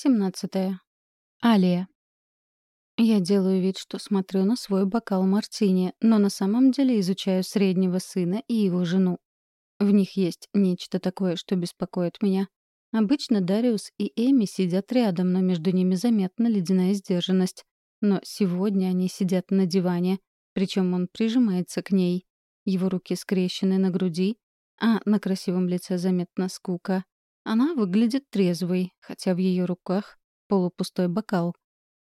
17. Алия. Я делаю вид, что смотрю на свой бокал мартини, но на самом деле изучаю среднего сына и его жену. В них есть нечто такое, что беспокоит меня. Обычно Дариус и Эми сидят рядом, но между ними заметна ледяная сдержанность. Но сегодня они сидят на диване, причем он прижимается к ней. Его руки скрещены на груди, а на красивом лице заметна скука. Она выглядит трезвой, хотя в ее руках полупустой бокал.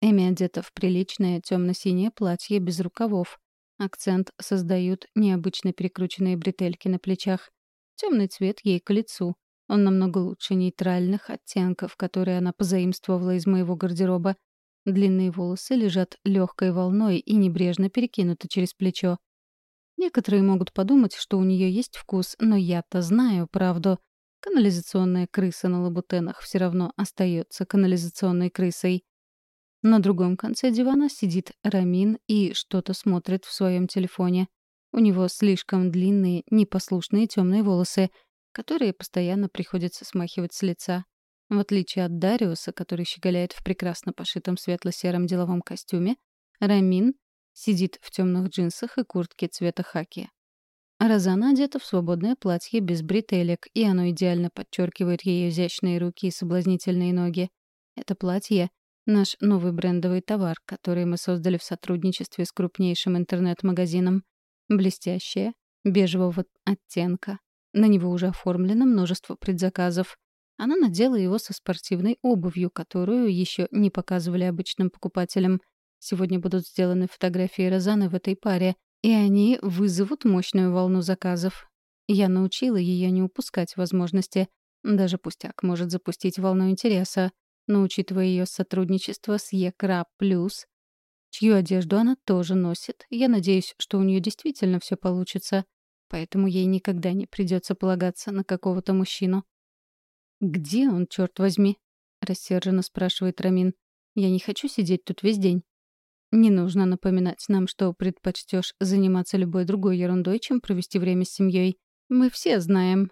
Эми одета в приличное темно-синее платье без рукавов. Акцент создают необычно перекрученные бретельки на плечах. Темный цвет ей к лицу. Он намного лучше нейтральных оттенков, которые она позаимствовала из моего гардероба. Длинные волосы лежат легкой волной и небрежно перекинуты через плечо. Некоторые могут подумать, что у нее есть вкус, но я-то знаю правду. Канализационная крыса на лабутенах все равно остается канализационной крысой. На другом конце дивана сидит Рамин и что-то смотрит в своем телефоне. У него слишком длинные, непослушные темные волосы, которые постоянно приходится смахивать с лица. В отличие от Дариуса, который щеголяет в прекрасно пошитом светло-сером деловом костюме, Рамин сидит в темных джинсах и куртке цвета хаки. Розана одета в свободное платье без бретелек, и оно идеально подчеркивает ее изящные руки и соблазнительные ноги. Это платье — наш новый брендовый товар, который мы создали в сотрудничестве с крупнейшим интернет-магазином. Блестящее, бежевого оттенка. На него уже оформлено множество предзаказов. Она надела его со спортивной обувью, которую еще не показывали обычным покупателям. Сегодня будут сделаны фотографии Розаны в этой паре — и они вызовут мощную волну заказов. Я научила ее не упускать возможности. Даже пустяк может запустить волну интереса. Но учитывая ее сотрудничество с Екра Плюс, чью одежду она тоже носит, я надеюсь, что у нее действительно все получится. Поэтому ей никогда не придется полагаться на какого-то мужчину. «Где он, черт возьми?» — рассерженно спрашивает Рамин. «Я не хочу сидеть тут весь день». Не нужно напоминать нам, что предпочтешь заниматься любой другой ерундой, чем провести время с семьей. Мы все знаем,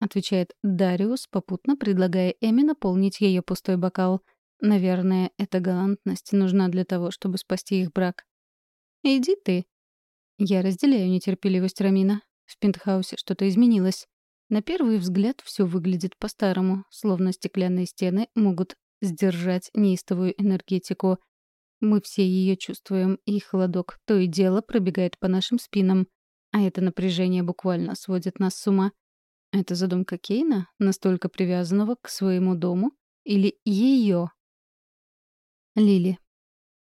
отвечает Дариус, попутно предлагая Эми наполнить ее пустой бокал. Наверное, эта галантность нужна для того, чтобы спасти их брак. Иди ты. Я разделяю нетерпеливость Рамина. В пентхаусе что-то изменилось. На первый взгляд все выглядит по-старому, словно стеклянные стены могут сдержать неистовую энергетику, мы все ее чувствуем, и холодок то и дело пробегает по нашим спинам. А это напряжение буквально сводит нас с ума. Это задумка Кейна, настолько привязанного к своему дому? Или ее? Лили.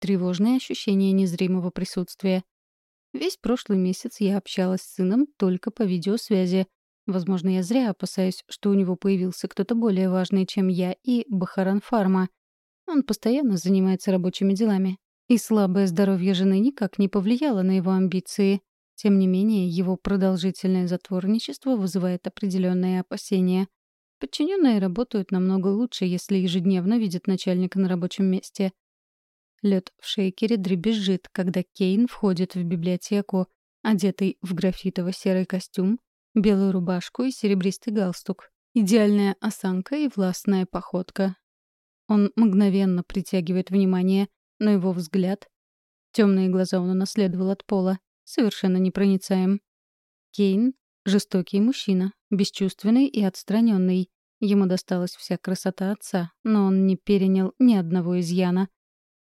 Тревожное ощущение незримого присутствия. Весь прошлый месяц я общалась с сыном только по видеосвязи. Возможно, я зря опасаюсь, что у него появился кто-то более важный, чем я и Бахаран Фарма. Он постоянно занимается рабочими делами. И слабое здоровье жены никак не повлияло на его амбиции. Тем не менее, его продолжительное затворничество вызывает определенные опасения. Подчиненные работают намного лучше, если ежедневно видят начальника на рабочем месте. Лед в шейкере дребезжит, когда Кейн входит в библиотеку, одетый в графитово-серый костюм, белую рубашку и серебристый галстук. Идеальная осанка и властная походка. Он мгновенно притягивает внимание, но его взгляд... Темные глаза он унаследовал от пола. Совершенно непроницаем. Кейн — жестокий мужчина, бесчувственный и отстраненный. Ему досталась вся красота отца, но он не перенял ни одного изъяна.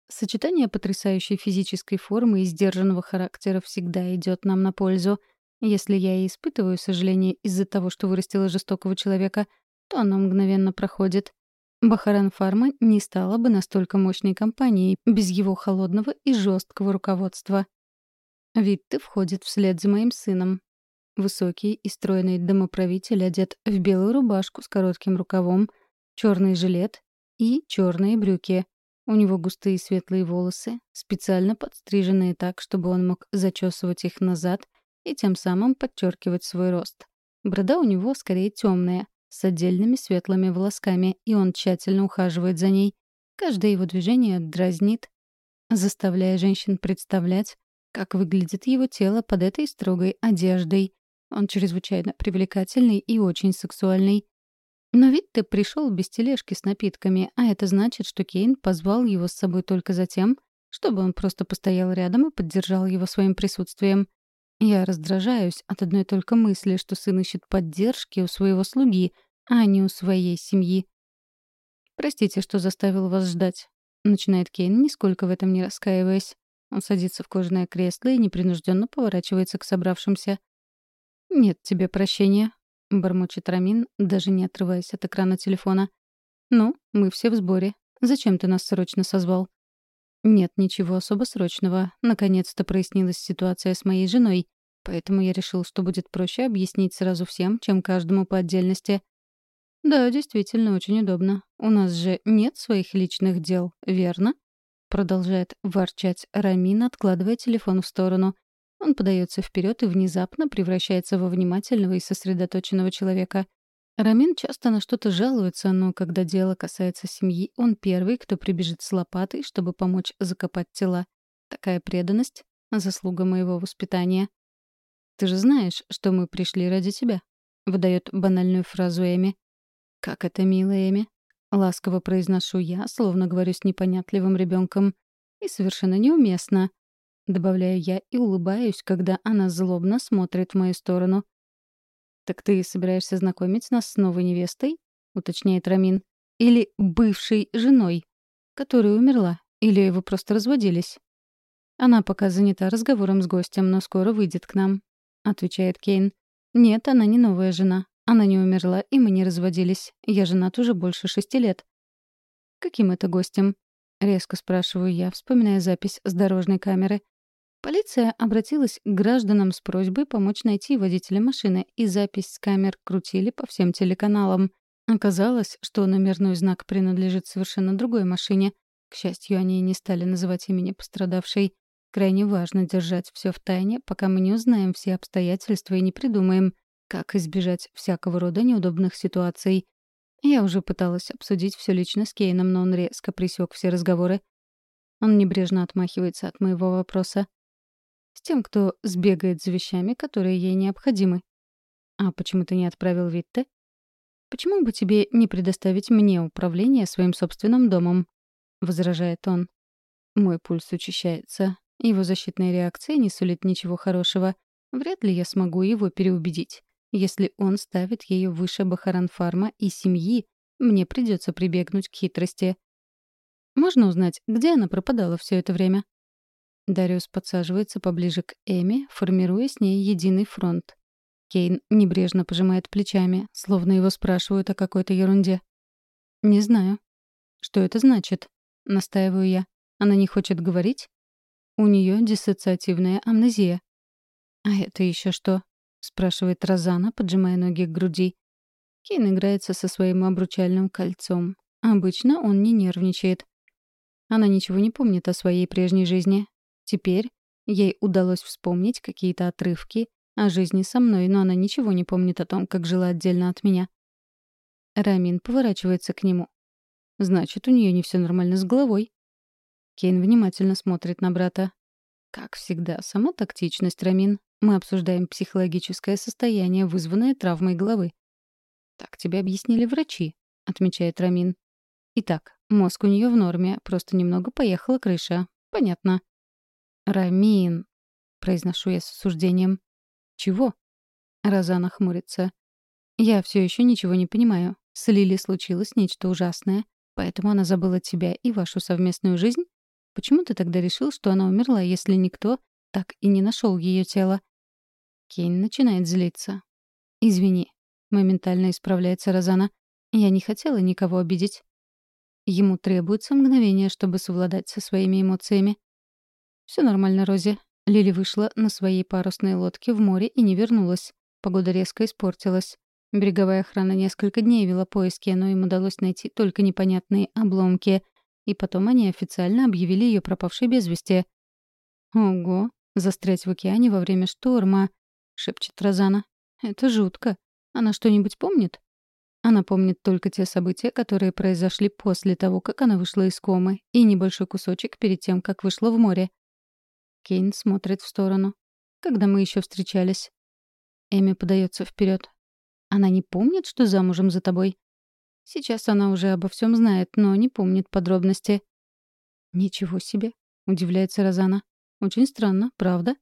Сочетание потрясающей физической формы и сдержанного характера всегда идет нам на пользу. Если я и испытываю сожаление из-за того, что вырастила жестокого человека, то оно мгновенно проходит. Бахаран Фарма не стала бы настолько мощной компанией без его холодного и жесткого руководства. Витте входит вслед за моим сыном. Высокий и стройный домоправитель одет в белую рубашку с коротким рукавом, черный жилет и черные брюки. У него густые светлые волосы, специально подстриженные так, чтобы он мог зачесывать их назад и тем самым подчеркивать свой рост. Борода у него скорее темная, с отдельными светлыми волосками, и он тщательно ухаживает за ней. Каждое его движение дразнит, заставляя женщин представлять, как выглядит его тело под этой строгой одеждой. Он чрезвычайно привлекательный и очень сексуальный. Но ведь ты пришел без тележки с напитками, а это значит, что Кейн позвал его с собой только за тем, чтобы он просто постоял рядом и поддержал его своим присутствием. Я раздражаюсь от одной только мысли, что сын ищет поддержки у своего слуги, а не у своей семьи. «Простите, что заставил вас ждать», — начинает Кейн, нисколько в этом не раскаиваясь. Он садится в кожаное кресло и непринужденно поворачивается к собравшимся. «Нет тебе прощения», — бормочет Рамин, даже не отрываясь от экрана телефона. «Ну, мы все в сборе. Зачем ты нас срочно созвал?» «Нет ничего особо срочного. Наконец-то прояснилась ситуация с моей женой, поэтому я решил, что будет проще объяснить сразу всем, чем каждому по отдельности. «Да, действительно, очень удобно. У нас же нет своих личных дел, верно?» Продолжает ворчать Рамин, откладывая телефон в сторону. Он подается вперед и внезапно превращается во внимательного и сосредоточенного человека. Рамин часто на что-то жалуется, но когда дело касается семьи, он первый, кто прибежит с лопатой, чтобы помочь закопать тела. Такая преданность — заслуга моего воспитания. «Ты же знаешь, что мы пришли ради тебя», — выдает банальную фразу Эми. «Как это мило, Эми!» — ласково произношу я, словно говорю с непонятливым ребенком. «И совершенно неуместно!» — добавляю я и улыбаюсь, когда она злобно смотрит в мою сторону. «Так ты собираешься знакомить нас с новой невестой?» — уточняет Рамин. «Или бывшей женой, которая умерла? Или вы просто разводились?» «Она пока занята разговором с гостем, но скоро выйдет к нам», — отвечает Кейн. «Нет, она не новая жена. Она не умерла, и мы не разводились. Я женат уже больше шести лет. «Каким это гостем?» — резко спрашиваю я, вспоминая запись с дорожной камеры. Полиция обратилась к гражданам с просьбой помочь найти водителя машины, и запись с камер крутили по всем телеканалам. Оказалось, что номерной знак принадлежит совершенно другой машине. К счастью, они не стали называть имени пострадавшей. Крайне важно держать все в тайне, пока мы не узнаем все обстоятельства и не придумаем, как избежать всякого рода неудобных ситуаций. Я уже пыталась обсудить все лично с Кейном, но он резко пресек все разговоры. Он небрежно отмахивается от моего вопроса. С тем, кто сбегает за вещами, которые ей необходимы. А почему ты не отправил Витте? Почему бы тебе не предоставить мне управление своим собственным домом? Возражает он. Мой пульс учащается. Его защитная реакция не сулит ничего хорошего. Вряд ли я смогу его переубедить. Если он ставит ее выше Бахаранфарма и семьи, мне придется прибегнуть к хитрости. Можно узнать, где она пропадала все это время? Дариус подсаживается поближе к Эми, формируя с ней единый фронт. Кейн небрежно пожимает плечами, словно его спрашивают о какой-то ерунде. «Не знаю». «Что это значит?» — настаиваю я. «Она не хочет говорить?» «У нее диссоциативная амнезия». «А это еще что?» — спрашивает Розана, поджимая ноги к груди. Кейн играется со своим обручальным кольцом. Обычно он не нервничает. Она ничего не помнит о своей прежней жизни. Теперь ей удалось вспомнить какие-то отрывки о жизни со мной, но она ничего не помнит о том, как жила отдельно от меня. Рамин поворачивается к нему. Значит, у нее не все нормально с головой. Кейн внимательно смотрит на брата. Как всегда, сама тактичность, Рамин. Мы обсуждаем психологическое состояние, вызванное травмой головы. «Так тебе объяснили врачи», — отмечает Рамин. «Итак, мозг у нее в норме, просто немного поехала крыша. Понятно». «Рамин», — произношу я с осуждением. «Чего?» Розана хмурится. «Я все еще ничего не понимаю. С Лили случилось нечто ужасное, поэтому она забыла тебя и вашу совместную жизнь? Почему ты тогда решил, что она умерла, если никто так и не нашел ее тело? Кейн начинает злиться. «Извини», — моментально исправляется Розана. «Я не хотела никого обидеть». Ему требуется мгновение, чтобы совладать со своими эмоциями. Все нормально, Рози. Лили вышла на своей парусной лодке в море и не вернулась. Погода резко испортилась. Береговая охрана несколько дней вела поиски, но им удалось найти только непонятные обломки. И потом они официально объявили ее пропавшей без вести. Ого, застрять в океане во время шторма. — шепчет Розана. «Это жутко. Она что-нибудь помнит?» Она помнит только те события, которые произошли после того, как она вышла из комы, и небольшой кусочек перед тем, как вышла в море. Кейн смотрит в сторону. Когда мы еще встречались? Эми подается вперед. Она не помнит, что замужем за тобой? Сейчас она уже обо всем знает, но не помнит подробности. «Ничего себе!» — удивляется Розана. «Очень странно, правда?»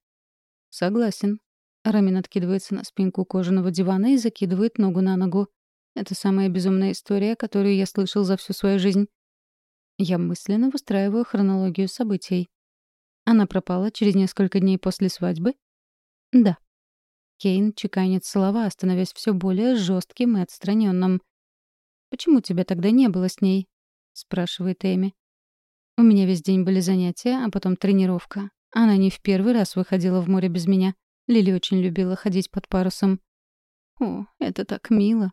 «Согласен». Рамин откидывается на спинку кожаного дивана и закидывает ногу на ногу. Это самая безумная история, которую я слышал за всю свою жизнь. Я мысленно выстраиваю хронологию событий. Она пропала через несколько дней после свадьбы? Да. Кейн чеканит слова, становясь все более жестким и отстраненным. «Почему тебя тогда не было с ней?» — спрашивает Эми. «У меня весь день были занятия, а потом тренировка. Она не в первый раз выходила в море без меня. Лили очень любила ходить под парусом». «О, это так мило!»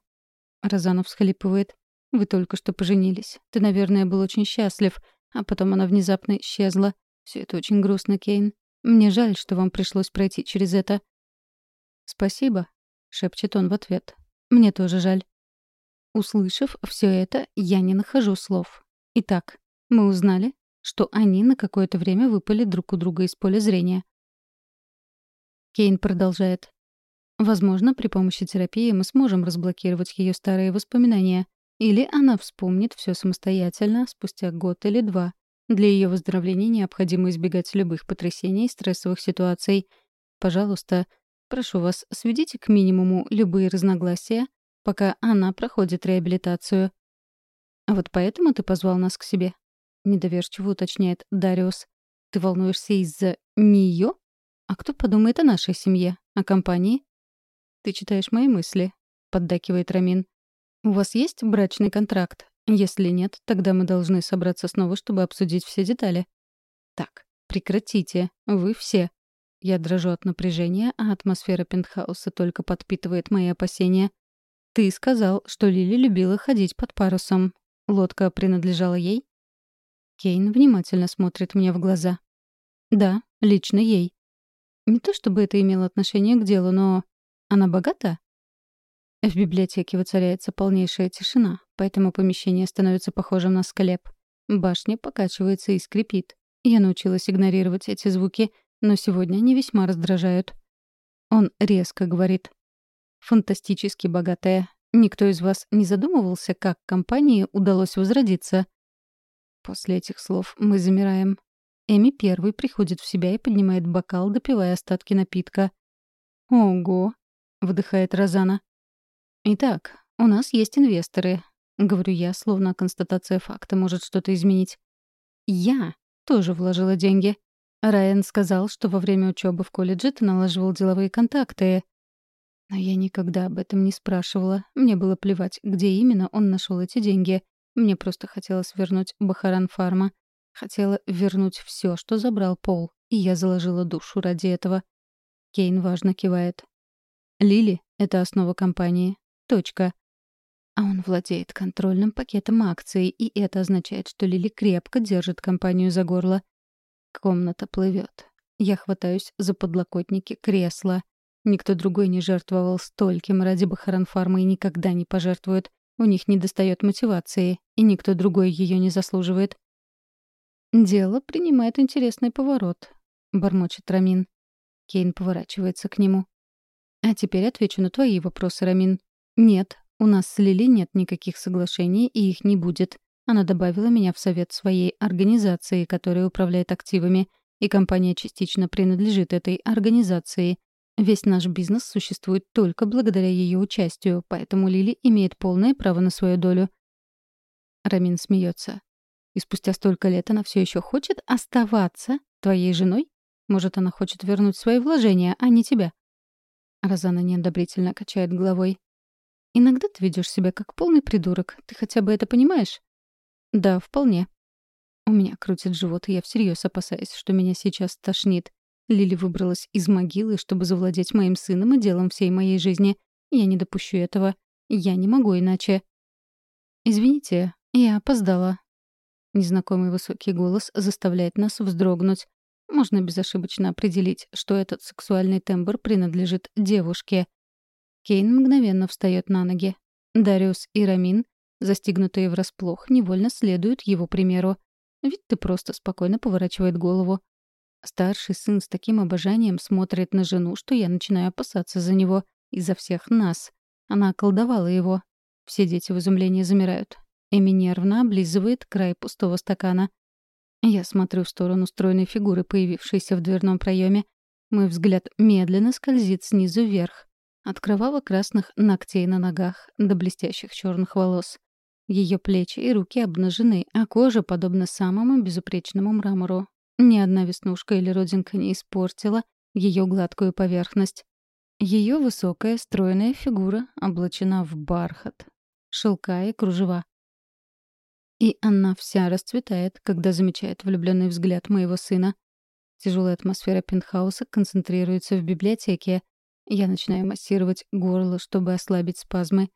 Розанов всхлипывает. «Вы только что поженились. Ты, наверное, был очень счастлив, а потом она внезапно исчезла. Все это очень грустно, Кейн. Мне жаль, что вам пришлось пройти через это». «Спасибо», — шепчет он в ответ. «Мне тоже жаль». Услышав все это, я не нахожу слов. Итак, мы узнали, что они на какое-то время выпали друг у друга из поля зрения. Кейн продолжает. Возможно, при помощи терапии мы сможем разблокировать ее старые воспоминания. Или она вспомнит все самостоятельно спустя год или два. Для ее выздоровления необходимо избегать любых потрясений и стрессовых ситуаций. Пожалуйста, прошу вас, сведите к минимуму любые разногласия, пока она проходит реабилитацию. А вот поэтому ты позвал нас к себе? Недоверчиво уточняет Дариус. Ты волнуешься из-за нее? А кто подумает о нашей семье? О компании? «Ты читаешь мои мысли», — поддакивает Рамин. «У вас есть брачный контракт? Если нет, тогда мы должны собраться снова, чтобы обсудить все детали». «Так, прекратите. Вы все». Я дрожу от напряжения, а атмосфера пентхауса только подпитывает мои опасения. «Ты сказал, что Лили любила ходить под парусом. Лодка принадлежала ей?» Кейн внимательно смотрит мне в глаза. «Да, лично ей. Не то чтобы это имело отношение к делу, но она богата?» В библиотеке воцаряется полнейшая тишина, поэтому помещение становится похожим на склеп. Башня покачивается и скрипит. Я научилась игнорировать эти звуки, но сегодня они весьма раздражают. Он резко говорит. «Фантастически богатая. Никто из вас не задумывался, как компании удалось возродиться?» После этих слов мы замираем. Эми первый приходит в себя и поднимает бокал, допивая остатки напитка. «Ого!» — выдыхает Розана. «Итак, у нас есть инвесторы», — говорю я, словно констатация факта может что-то изменить. «Я тоже вложила деньги. Райан сказал, что во время учебы в колледже ты налаживал деловые контакты. Но я никогда об этом не спрашивала. Мне было плевать, где именно он нашел эти деньги. Мне просто хотелось вернуть Бахаран Фарма. Хотела вернуть все, что забрал Пол. И я заложила душу ради этого. Кейн важно кивает. Лили — это основа компании. Точка. А он владеет контрольным пакетом акций, и это означает, что Лили крепко держит компанию за горло. Комната плывет. Я хватаюсь за подлокотники кресла. Никто другой не жертвовал стольким ради Бахаранфарма и никогда не пожертвует. У них недостает мотивации, и никто другой ее не заслуживает. «Дело принимает интересный поворот», — бормочет Рамин. Кейн поворачивается к нему. А теперь отвечу на твои вопросы, Рамин. Нет, у нас с Лили нет никаких соглашений, и их не будет. Она добавила меня в совет своей организации, которая управляет активами, и компания частично принадлежит этой организации. Весь наш бизнес существует только благодаря ее участию, поэтому Лили имеет полное право на свою долю. Рамин смеется. И спустя столько лет она все еще хочет оставаться твоей женой? Может, она хочет вернуть свои вложения, а не тебя? Розана неодобрительно качает головой. «Иногда ты ведешь себя как полный придурок. Ты хотя бы это понимаешь?» «Да, вполне». У меня крутит живот, и я всерьез опасаюсь, что меня сейчас тошнит. Лили выбралась из могилы, чтобы завладеть моим сыном и делом всей моей жизни. Я не допущу этого. Я не могу иначе. «Извините, я опоздала». Незнакомый высокий голос заставляет нас вздрогнуть. Можно безошибочно определить, что этот сексуальный тембр принадлежит девушке. Кейн мгновенно встает на ноги. Дариус и Рамин, застигнутые врасплох, невольно следуют его примеру. Ведь ты просто спокойно поворачивает голову. Старший сын с таким обожанием смотрит на жену, что я начинаю опасаться за него. Из-за всех нас. Она околдовала его. Все дети в изумлении замирают. Эми нервно облизывает край пустого стакана. Я смотрю в сторону стройной фигуры, появившейся в дверном проеме. Мой взгляд медленно скользит снизу вверх. От кроваво-красных ногтей на ногах до блестящих черных волос. Ее плечи и руки обнажены, а кожа подобна самому безупречному мрамору. Ни одна веснушка или родинка не испортила ее гладкую поверхность. Ее высокая, стройная фигура облачена в бархат, шелка и кружева. И она вся расцветает, когда замечает влюбленный взгляд моего сына. Тяжелая атмосфера пентхауса концентрируется в библиотеке. Я начинаю массировать горло, чтобы ослабить спазмы.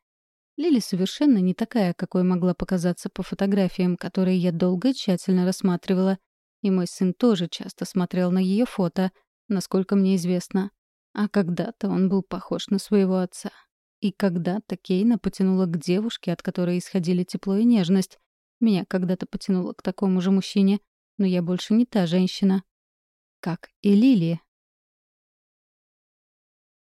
Лили совершенно не такая, какой могла показаться по фотографиям, которые я долго и тщательно рассматривала. И мой сын тоже часто смотрел на ее фото, насколько мне известно. А когда-то он был похож на своего отца. И когда-то Кейна потянула к девушке, от которой исходили тепло и нежность. Меня когда-то потянуло к такому же мужчине, но я больше не та женщина. Как и Лили,